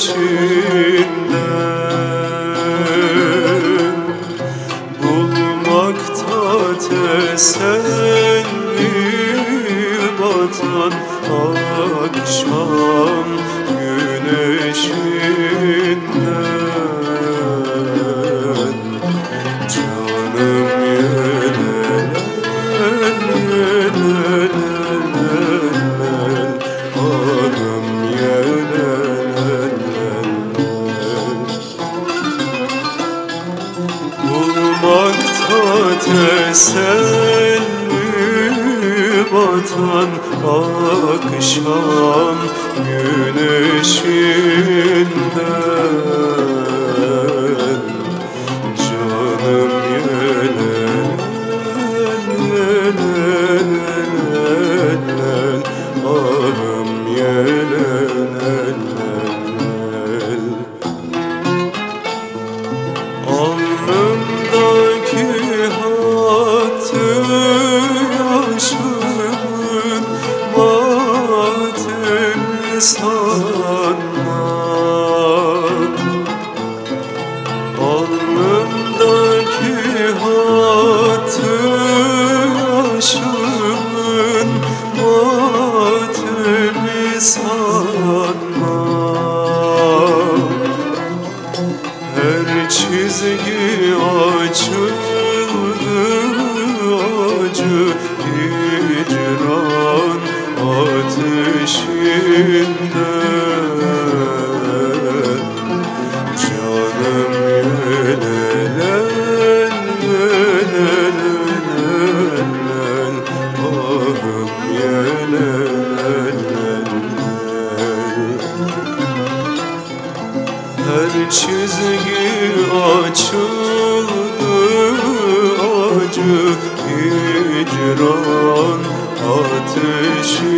göğsünde Bulmakta teselli batan akşam. Teselli batan akşam güneşinden çizgi açıldı acı hicran ateşinde. Arç yüzü açıldı acı hicran ateşinden.